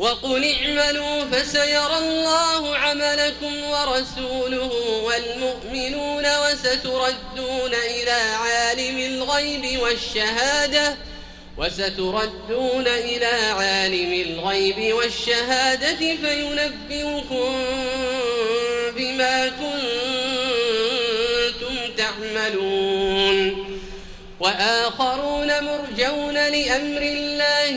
وقل اعملوا فسيرى الله عملكم ورسوله والمؤمنون وستردون إلى عالم الغيب والشهادة وستردون إلى عالم الغيب والشهادة فينبئكم بما كنتم تعملون وآخرون مرجون لأمر الله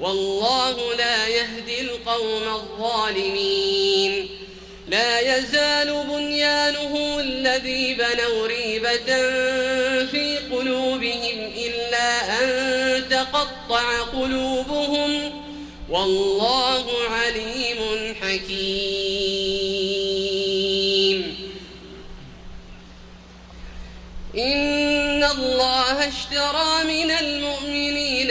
والله لا يهدي القوم الظالمين. لا يزال بنيانه الذي بنوا ريبة في قلوبهم إلا أن تقطع قلوبهم. والله عليم حكيم. إن الله اشترى من المؤمنين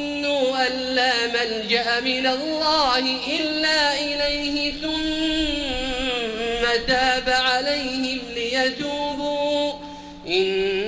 أن لا ملجأ من الله إلا إليه ثم تاب عليهم ليتوبوا. إن